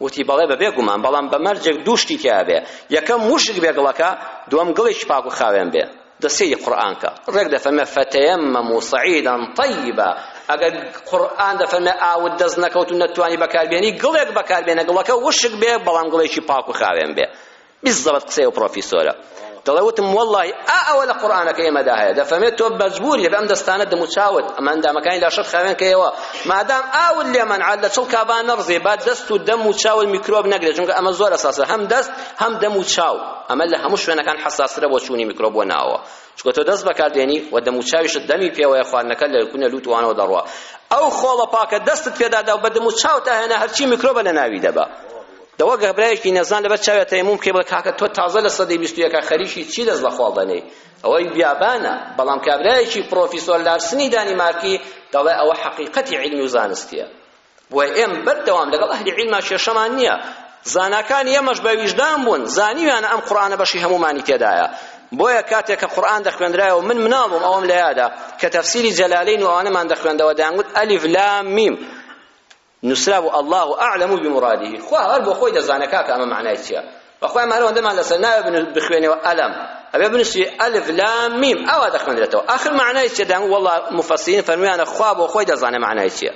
[SPEAKER 1] وتی، بەڵێ بەبێ گومان، بەڵام بە مەرجێک دوو شتی تیا بێ، یەکەم وشک بێ گڵەکە، دووەم گڵێکی پاک و خاوێن بێ. دە سەیری قورئان کە، ڕێک دەفەرمێ، فتیمموا صعیدا طیبا، ئەگەر قورئان دەفەرمێ ئاوت دەست نەکەوت و نەتتوانی بەکاربێنی، گڵێک بەکاربێنە، گڵەکە وشک بێ، بەڵام گڵێکی پاک و خاوێن بێ. بزەبت قسەی ئەو پڕۆفیسۆرە دەڵێ وتم وەڵڵاهی ئا ئەوە لە قورئانەکەی ئێمەدا هەیە دەفەرمێت تۆ مەجبووری بە ئەم دەستانە دەم و چاوت ئەمە ئەندامەکانی لاشەت خاوێن کەیەوە مادام ئاوت لێ مەنعە لە چڵکا با نەڕزێ با دەست و دەم و چاوت میکرۆب نەگرێت چونکە ئەمە زۆر ئەساسە هەم دەست هەم دەم و چاو ئەمە لە هەموو شوێنەکان حەساسترە بۆ چوونی میکرۆب بۆ ناوەوە چونکە تۆ دەست بەکاردێنی و دەم و چاویشت دەمی پێوەیە خواردنەکە لە کونە لووت وانەوە دەڕوا ئەو خۆڵە پاکە دەستت پێدادا و بە دەم و چاوت ئەهێنا هەرچی میکرۆبە لە ناوی دەبا دە وەک برایەکی نەزان لەبەر چاویا تەیەموم بکەی بڵێ کاکە تۆ تازە لە سەدەی بیست و یەکا خەریکی چی دەست بە خۆڵ دەنێی ئەوەی بیابانە بەڵام کابرایەکی پڕۆفیسۆر لارسنی دانیمارکی دەڵێ ئەوە حەقیقەتی عیلمی و زانستیە بۆیە ئێم بەردەوام لەگەڵ ئەهلی عیلما کێشەمان نییە زاناکانی ئێمەش بە ویژدان بوون زانیویانە ئەم قورئانە بەشی هەموومانی تێدایە بۆیە کاتێک کە قورئان دەخوێندرایەوە من مناڵ بووم ئەوەم لە یادە کە تەفسیری جەلالین و ئەوانەمان دەخوێندەوە دەیانگوت ئەلیف لام میم نوسرابوو اللە اعلم بمراده خوا هەر بۆ خۆی دەزانێ کاکە ئەمە مەعنای چیە بە خۆیان مانەوە ئەندەمان لەسەر ناوێ بخوێنەوە ئەلەم ئەبێ بنووسی ئەلف لام میم ئاوا دەخوێنرێتەوە آخر مەعنای چیە دەم والله مفەسیرین فەرمویانە خوا بۆ خۆی دەزانێ مەعنای چیە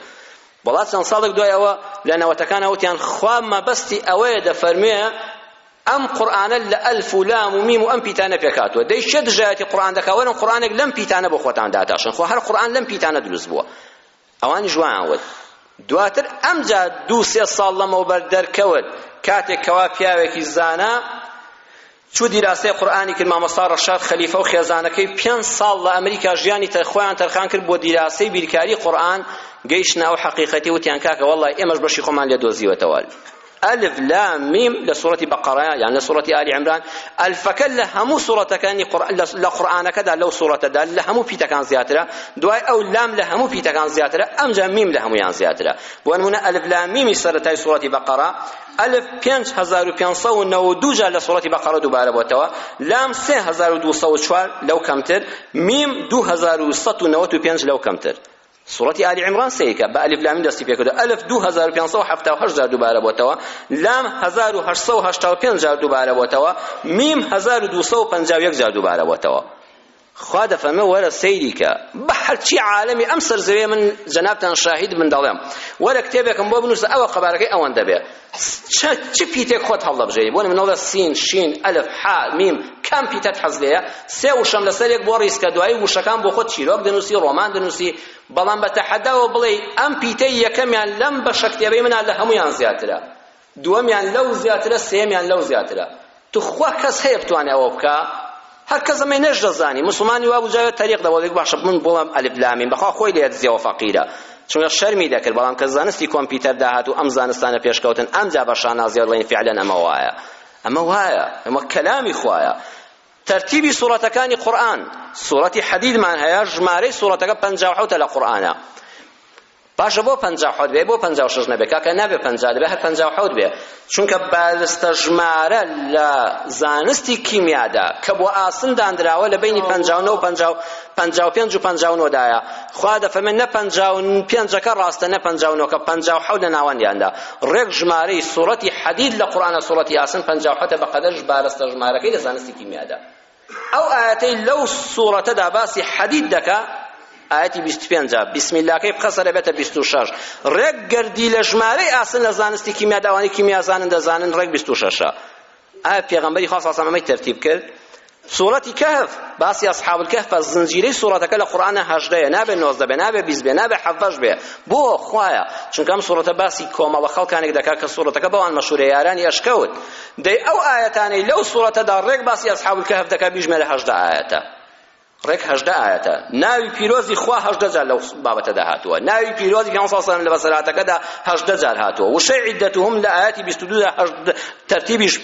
[SPEAKER 1] بەڵا چەند ساڵێک دوای ئەوە لە نەوەتەکان ئەوتیان خوا مەبەستی ئەوەیە دەفەرموێ ئەم قورآانە لە ئەلف و لام و میم و ئەم پیتانە پێکاتوە دەی شێ دژایەتی قورآان دەکەوەرن قورآانێک لەم پیتانە بۆ خۆتان داتاشن خۆ هەر قورآان لەم پیتانە دروست بووە ئەوانیش وایان وت. دواتر ئەمجا دوو سێ ساڵ لەمەوبەر دەرکەوت کاتێک کەوا پیاوێکی زانا چوو دیراسەی قورئانی کرد مامۆستا ڕەشاد خەلیفە و خێزانەکەی پێنج ساڵ لە ئەمریکا ژیانی تە خۆیان تەرخان کرد بۆ دیراسەی بیرکاری قورئان گەیشتنە ئەو حەقیقەتی وتیان کاکە وەڵڵای ئێمەش بەشی خۆمان لێ دۆزیوەتەوە الف لام میم لە سورەتی بەقەڕە یان لە سورەتی ئالی عمران ئەلفەکە لە هەموو سورەتەکانی لە قورئانەکەدا لەو سورەتەدا لە هەموو پیتەکان زیاترە دوای ئەو لام لە هەموو پیتەکان زیاترە ئەمجا میم لە هەموویان زیاترە بۆ نمونە الف لام میمی سەرەتای سورەتی بەقەڕە الف 5592 جار لە سورەتی بەقەڕە دووبارە بۆتەوە لام 3204 لەو کەمتر میم 2195 لەو کەمتر سورەتی ئالی عمران سەیرکە بە الف لام دەستی پێکردو الف دوو هەزار و پێنج سەد و حەفتا و هەشت جار دووبارە بۆتەوە لام هەزار و هەشت سەد و هەشتا و پێنج جار دووبارە بۆتەوە میم هەزار و دوو سەد و پەنجا و یەک جار دووبارە بۆتەوە خوا دەفەرمێ وەرە سەیری کە بە هەرچی عالەمی ئەم سەرزەوێ من جەنابتان شاهید من دەڵێم وەرە کتێبێکم بۆ بنووسە ئەوە قەبارەکەی ئەوەندە بێ چ چ پیتێک خۆت هەڵدەبژێری بۆ نمونەڵە سین شین ئەلف ح میم کام پیتەت حەز لێیە سێ وشەم لەسەر یەک بۆ ڕیز کە دوایی وشەکان بۆ خۆت چیرۆک دەنووسی ڕۆمان دەنووسی بەڵام بە تەحەداوە بڵێی ئەم پیتەی یەکەمیان لەم بەشە کتێبەی منە لە هەمویان زیاترە دووەمیان لەو زیاترە سێمیان لەو زیاترە توخوا کەس هەیە بتوانێ ئەوە بکا هەر کەس ئەمەی نەش دەزانی موسڵمانی وابوو جاوێ تەریق دەوە دەگو باشە من بۆمە ئەلف لام میم بەخوا خۆی لێ دزیەوە فەقیرە چونکە شەرمی دەکرد بەڵام کە زانستی کۆمپیوتەر داهات و ئەم زانستانە پێشکەوتن ئەمجا بە شانازیەوە دەڵێن فعلا ئەمە وایە ئەمە وایە ئەمە کەلامی خوایە ترتیبی سورەتەکانی قورئان سورەتی حەدیدمان هەیە ژمارەی سورەتەکە 57 لە قورئانە باشە بۆ پەنجا و حەوت بێ بۆ پەنجا و شەش نەبێ کاکە نابێ پەنجا دەبێ هەر پەنجا و حەوت بێ چونکە بارستەژمارە لە زانستی کیمیادا کە بۆ ئاسن داندراوە لە بینی پەنجا و نۆ و پەنجا و پەنجا و پێنج و پەنجا و نۆدایە خوا دەفەرمێ نە پەنجا و پێنجەکە ڕاستە نە پەنجا و نۆکە پەنجا و حەوت لە ناوەندیاندا ڕێک ژمارەی سوڕەتی حەدید لە قورئانە سوڕەتی یاسین پەنجا و حەوتە بەقەدەر بارستەژمارەکەی لە زانستی کیمیادا ئەو ئایەتەی لەو سوڕەتەدا باسی حەدید دەکا ئایەتی بیست و پێنج بسم اللەکەی بخە سەرێ بێتە بیست و شەش ڕێک گەردی لە ژمارەی ئاسن لە زانستی کیمیا داوانی کیمیا زانن دەزانن ڕێک بیست و شەشە ئایا پێغەمبەری خوا ساسان ئەمەی تەرتیب کرد سورەتی کەهف باسی ئەصحاب الكهف زنجیرەی سورەتەکە لە قورئانە هەژدەیە نابێ نۆزدە بێ نابێ بیست بێ نابێ حەڤەش بێ بۆ خوایە چونکە ئەم سورەتە باسی کۆمەڵە خەڵکانێک دەکات کە سورەتەکە بەوان مەشهورە یارانی ئەشکەوت دەی ئەو ئایەتانەی لەو سورەتەدا ڕێک باسی اصحاب الکهف دەکات بیژمێرە هەژدە ئایەتە ڕێک هەژدە ئایەتە ناوی پیرۆزی خوا هەژدە جار لەو بابەتەدا هاتووە ناوی پیرۆزی پێغەمبەر صلی الله لە بەسەرهاتەکەدا هەژدە جار هاتووە وشەی عیدەتهم لە ئایەتی بیست و دوودا تەرتیبیش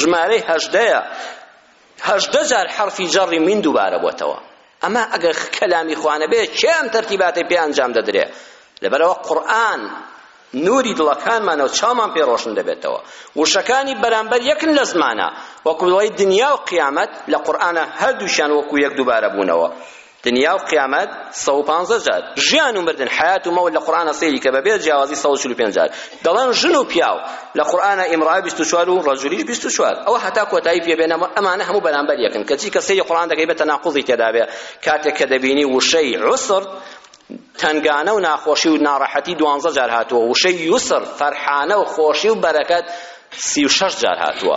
[SPEAKER 1] ژمارەی هەژدەیە هەژدە جار حەرفی جەڕی مین دووبارە بۆتەوە ئەمە ئەگەر کەلامی خوا نەبێ کێ ئەم تەرتیباتەی پێ ئەنجام دەدرێ لەبەرەوە قورئان نوری دڵەکانمانە و چامان پێ ڕۆشن دەبێتەوە وشەکانی بەرامبەر یەکن لە زمانە وەکو دڵی دنیا و قیامەت لە قورئانە هەردووشیان وەکو یەک دووبارە بوونەوە دنیا و قیامەت سەد و پانزە جار ژیان و مردن حیات و مەوت لە قورئانە سەیری کە بەبێ جیاوازی سەد و چل و پێنج جار دەڵێن ژن و پیاو لە قورئانە ئیمڕا بیست و چوار و ڕەجولیش بیست و چوار ئەوە هەتا کۆتایی پێ بێنە ئەمانە هەموو بەرامبەر یەکن کەچی کە سەیری قورئان دەکەی بە تەناقوزی تێدا بێ کاتێک کە دەبینی وشەی عسر تەنگانە و ناخۆشی و ناڕەحەتی دوانزە جار هاتووە وشەی یوسر فەرحانە و خۆشی و بەرەکەت سی و شەش جار هاتووە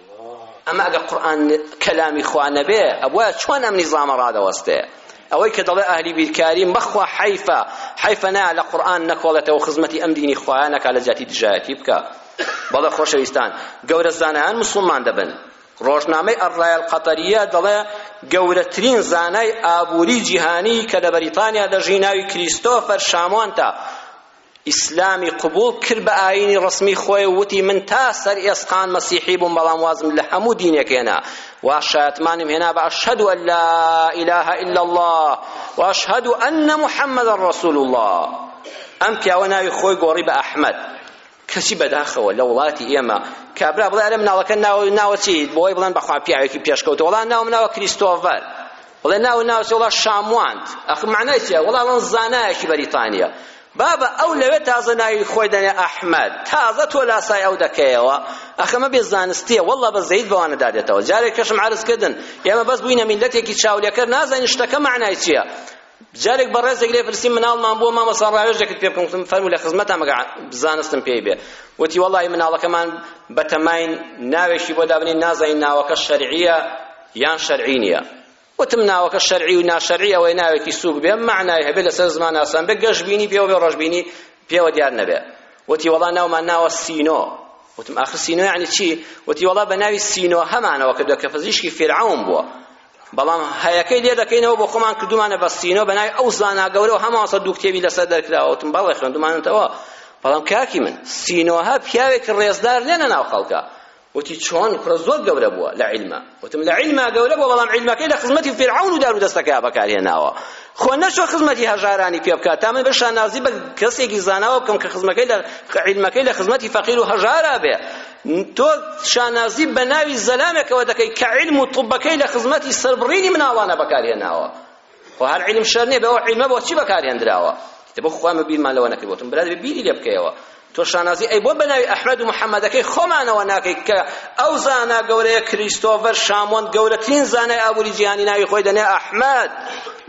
[SPEAKER 1] ئەمە ئەگە قورئان کەلامی خوا نەبێ ئەبووە چۆن ئەم نیزامە ڕادەوەستێ ئەوەی کە دەڵێ ئەهلی بیرکاری بەخوا حەیفە حەیفە نا لە قورئان نەکۆڵێتەوە خزمەتی ئەم دینی خوایە نەکا لە جیاتی دژایەتی بکە بەڵێ خۆشەویستان گەورە زانایان مسلمان دەبن ڕۆژنامەی ئەڕای القەتەریە دەڵێ گەورەترین زانای ئابووری جیهانی کە لە بەریتانیا دەژی ناوی کریستۆفەر شامۆنتە ئیسلامی قبوڵ کرد بە ئاینی ڕسمی خۆی و وتی من تا سەر ئێسقان مەسیحی بووم بەڵام وازم لە هەموو دینێک هێنا و شایەتمانیم هێنا بە ئەشهەد و لا ئیلاهە ئیلا الله و ئەشهەد ئەن محەممەدە ڕەسول الله ئەم پیاوە ناوی خۆی گۆڕی بە ئەحمەد کەچی بەداخەوە لە وڵاتی ئێمە کابرا بڵێ ئەرێ مناڵەکە ناوە ناوە چی بۆی بڵێن بەخوا پیاوێکی پێشکەوتە وەڵا ناوم ناوە کریستۆڤەر بڵێ ناو ناوچە وڵا شامواند ئەخ معنای چیە وڵا من زانایەکی بەریتانیا بابە ئەو لەوێ تازە ناوی خۆی دەنێ ئەحمەد تازە تۆ لاسای ئەو دەکەیەوە ئەخەمە بێ زانستیە والله بە زەید بەوانە دادێتەوە جارێک کەشم عرض کردن ئێمە بەس بووینە میلەتێکی چاولێکەر نازانین شتەکە معنای چییە جارێک بەڕێزێک لێ پرسیم مناڵمان بووە مامەسا ڕاوێژێکت پێ بکەم فەرموو لە خزمەتە مەگە بزانستم پێی بێ وتی وەڵی مناڵەکەمان بەتەماین ناوێکی بۆ دابنین نازانین ناوەکە شەرعیە یان شەرعی نیە وتم ناوەکە شەرعی و ناشەرعی ئەوەی ناوێکی سووک بێ مەعنای هەبێ لەسەر زمان ئاسان بێ گەشبینی پێوە بێ ڕەشبینی پێوە دیار نەبێ وتی وەڵا ناومان ناوە سینۆ وتم ئاخر سینۆ یعنی چی وتی وەڵا بە ناوی سینۆ هەمانەوە کردووە کە پزیشکی فیرعەون بووە بەڵام هەیەکەی لێ دەکەینەوە بۆ خۆمان کردومانە بە سینۆ بە ناوی ئەو زانا گەورەوە هەماسە دوو کتێبی لەسەر دەرکراوە وتم بەڵێ خوێندومانەتەوە بەڵام کاکی من سینۆها پیاوێکی ڕێزدار لێنە ناو خەڵکە وتی چۆن کوڕە زۆر گەورە بووە لە عیلما وتم لە عیلما گەورە بووە بەڵام عیلمەکەی لە خزمەتی فیرعەون و دار و دەستەکەیا بەکارهێناوە خۆ نەچوە خزمەتی هەژارانی پێ بکات تا من بە شانازی بە کەسێکی زاناوە بکەم کە خزمەکەی لە عیلمەکەی لە خزمەتی فەقیر و هەژارا بێ تۆ شانازی بە ناوی زەلامێکەوە دەکەی کە عیلم و طبەکەی لە خزمەتی سەربڕینی مناڵانە بەکارهێناوە خۆ هەر علم شەر نییە بە ئەو علمە بۆچی بەکارهێندراوە تبو خوای من بیرمان لەوە نەکرد بۆتم برادر بیری لێ بکەیەوە تۆ شانازی ئەی بۆ بەناوی ئەحمەد و محەممەدەکەی خۆمانەوە ناکەیت کە ئەو زانا گەورەیە کریستۆڤەر شامۆند گەورەترین زانای ئابووری جیهانی ناوی خۆی دەنێ ئەحمەد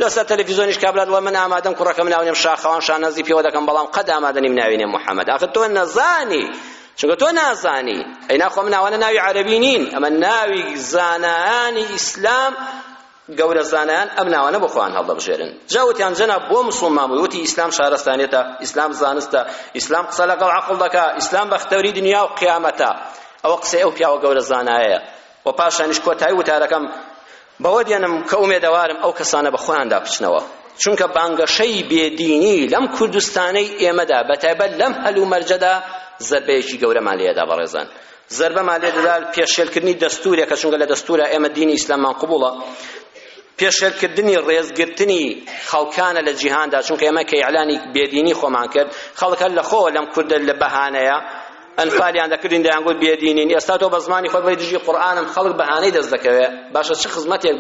[SPEAKER 1] لەسەر تەلەڤیزیۆنیش کابرات وە من ئامادەم کوڕەکەم ناونێم شاخەوان شانازی پێوە دەکەم بەڵام قەد ئامادە نیم ناوی نێم محەممەد ئاخر تۆ نەزانی چونکە تۆ نازانی ئەی ناخۆم ناوانە ناوی عەربی نین ئەمە ناوی زانایانی ئیسلام گەورە زانایان ئەم ناوانە بۆ خۆیان هەڵدەبژێرن جا وتیان جەناب بۆ موسڵمان بووی وتی ئیسلام شارەستانیەتە ئیسلام زانستە ئیسلام قسە لەگەڵ عەقڵ دەکا ئیسلام بەختەوری دنیا و قیامەتە ئەوە قسەی ئەو پیاوە گەورە زانایەیە و پاشانیش کۆتایی وتارەکەم بەوە دێنم کە ئومێدەوارم ئەو کەسانە بە خۆیاندا بچنەوە چونکە بانگەشەی بێدینی لەم کوردستانەی ئێمەدا بەتایبەت لەم هەلومەرجەدا زەربەیەکی گەورەمان لێدا بەڕێزان زەربەمان لێ دەدا پێشێلکردنی دەستورێکە چونکە لە دەستورە ئێمە دینی ئیسلاممان قبوڵە پێشێلکردنی ڕێزگرتنی خەڵکانە لە جیهاندا چونکە ئێمە کە ئیعلانی بێدینی خۆمان کرد خەڵک هەر لە خۆوە لەم کوردە لە بەهانەیە ئەنفالیان دەکردین دەیانگوت بێدینین ئێستا تۆ بە زمانی خۆت بڵێی دژی قورئانم خەڵک بەهانەی دەست دەکەوێ باشە چ خزمەتێک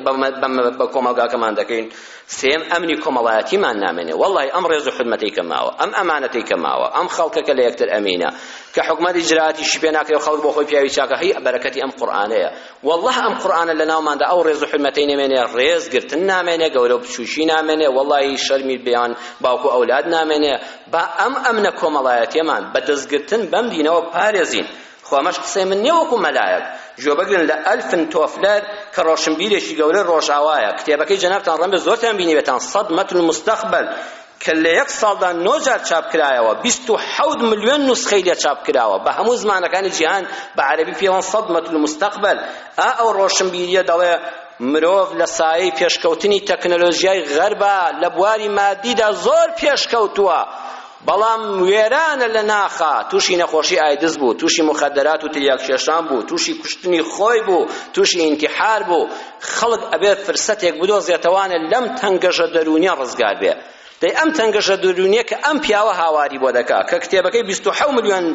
[SPEAKER 1] بە کۆمەڵگاکەمان دەکەین سێیەم ئەمنی کۆمەڵایەتیمان نامێنێ وەڵای ئەم ڕێز و حورمەتەی کە ماوە ئەم ئەمانەتەی کە ماوە ئەم خەڵکە کە لە یەکتر ئەمینە کە حکومەت ئیجرائاتیشی پێ ناکرێ و خەڵک بۆ خۆی پیاوی چاکە هەی بەرەکەتی ئەم قورئانەیە وەڵا ئەم قورئانە لە ناوماندا ئەو ڕێز و حورمەتەی نەمێنێ ڕێز گرتن نامێنێ گەورە و بچووکی نامێنێ وەڵای شەرمی بیان باوک و ئەولاد نامێنێ با ئەم ئەمنە کۆمەڵایەتیەمان بە دەستگرتن بەم دینەوە پارێزین خۆ ئەمەش قسەی من نیە وەکو مەلایەک گوێ بگرن لە ئەلفن تۆفلەر کە ڕۆشنبیرێکی گەورەی ڕۆژاوایە کتێبەکەی جەنابتان ڕەنگە زۆرتان بینیبێتان سەد مەتر المستقبل کە لە یەک ساڵدا نۆ جار چاپکرایەوە بیست و حەوت ملیۆن نوسخەی لێ چاپکراوە بە هەموو زمانەکانی جیهان بە عەرەبی پێوەن سەد مەتر المستقبل ئا ئەو ڕۆشنبیریە دەڵێ مرۆڤ لە سایەی پێشکەوتنی تەکنەلۆژیای غەربا لە بواری مادیدا زۆر پێشکەوتووە بەڵام وێرانە لە ناخا تووشی نەخۆشی ئایدز بوو تووشی مخدرات و تلیاک کێشان بوو تووشی کوشتنی خۆی بوو تووشی ئینتیحار بوو خەڵک ئەبێ فرسەتێک بدۆزێتەوانە لەم تەنگەژە دەروونیە ڕزگار بێ دەی ئەم تەنگەژە دەروونیە کە ئەم پیاوە هاواری بۆ دەکا کە کتێبەکەی بیست و حەو ملیۆن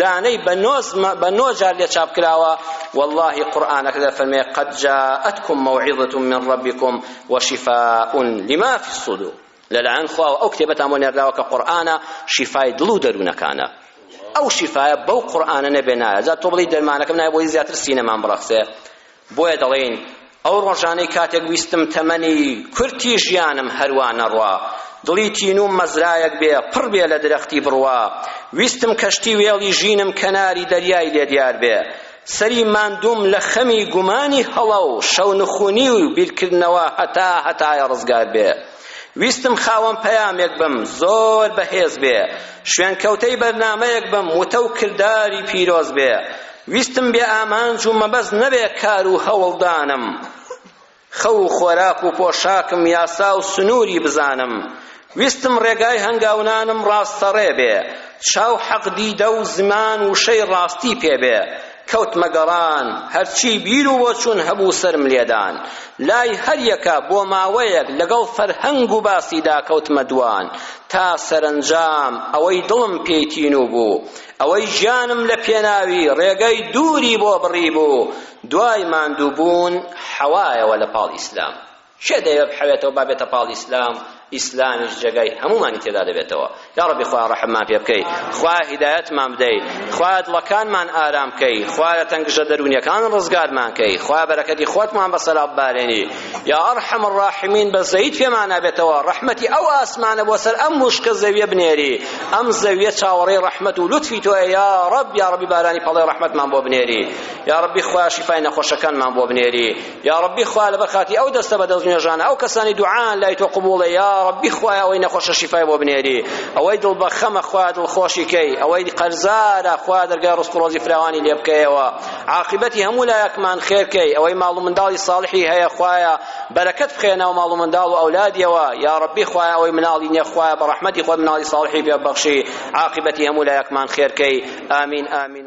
[SPEAKER 1] دانەی بە نۆز بە نۆ جار لێ چاپ کراوە واللهی قورئانەکە دەفەرمێ قد جاءتكم موعظة من ربكم وشفاء لما في الصدور لەلایەن خواوە ئەو کتێبەتان بۆ نێردراوە کە قورئانە شیفای دڵ و دەروونەکانە ئەو شیفایە بەو قورئانە نەبێ نایە جا تۆ بڵی دەرمانەکەم نایە بۆی زیاتر سینەمان بڕەخسێ بۆیە دەڵێین ئەو ڕۆژانەی کاتێک ویستم تەمەنی کورتی ژیانم هەروا نەڕوا دڵی تینوم مەزرایەک بێ پڕ بێ لە درەختی بڕوا ویستم کەشتی وێڵی ژینم کەناری دەریای لێ دیار بێ سەری ماندووم لە خەمی گومانی هەڵە و شەونخونی و بیرکردنەوە هەتا هەتایە ڕزگار بێ ویستم خاوەن پەیامێک بم زۆر بەهێز بێ شوێنکەوتەی بەرنامەیەک بم وتە و کرداری پیرۆز بێ ویستم بێ ئامانج و مەبەست نەبێ کار و هەوڵدانم خەو و خۆراک و پۆشاکم یاسا و سنووری بزانم، ویستم ڕێگای هەنگاونانم ڕاستەڕێ بێ، چاو حەق دیدە و زمان وشەی ڕاستی پێ بێ، کەوتمە گەڕان، هەرچی بیر و بۆچوون هەبوو سەرم لێ دان، لای هەر یەکە بۆ ماوەیەک لەگەڵ فەرهەنگ و باسی دا کەوتمە دووان، تا سەرەنجام ئەوەی دڵم پێی تینوو بوو، ئەوەی گیانم لە پێناوی ڕێگەی دووری بۆ بڕیبوو، دوای ماندوو بوون حەوایەوە لە پاڵ ئیسلام. کێ دەیەوێ بحەوێتەوە با بێتە پاڵ ئیسلام، ئیسلامیش جێگای هەموومانی تێدا دەبێتەوە. یا ڕەبی خوایە ڕەحممان پێ بکەی، خوایە هیدایەتمان بدەی، خوایە دڵەکانمان ئارام بکەی، خوایە لە تەنگژە دەروونیەکان ڕزگارمان کەی، خوایە بەرەکەتی خۆتمان بەسەرا ببارێنی، یا ئەرحەم الراحمین بەزەییت پێمانا بێتەوە، ڕەحمەتی ئەو ئاسمانە بۆ سەر ئەم وشکە زەویە بنێری، ئەم زەویە چاوەڕێی ڕەحمەت و لوتفی تۆیە یا ڕەب، یا ڕەبی بارانی پەڵەی ڕەحمەتمان بۆ بنێری. یاڕەبی خوا شیفای نەخۆشەکانمان بۆ بنێری یاڕەبی خوا لەبەر خاتی ئەو دەستە بە دەست نوێژانە ئەو کەسانی دوعان لای تۆ قبوڵە یاڕەبی خوای ئەوەی نەخۆشە شیفای بۆ بنێری ئەوەی دڵ بە خەمە خوا دڵ خۆشی کەی ئەوەی قەرزارە خوا دەرگای ڕزق و ڕۆزی فراوانی لێ بکەیەوە عاقبەتی هەموو لایەکمان خێر کەی ئەوەی ماڵ و منداڵی صالحی هەیە خوایە بەرەکەت بخێ ناو ماڵ و منداڵ و ئەولادیەوە یاڕەبی خوای ئەوەی مناڵی نیە خوایە بە ڕەحمەتی خۆت مناڵی صالحی پێ بەخشی عاقبەتی هەموو لایەکمان خێر کەی آمین آمین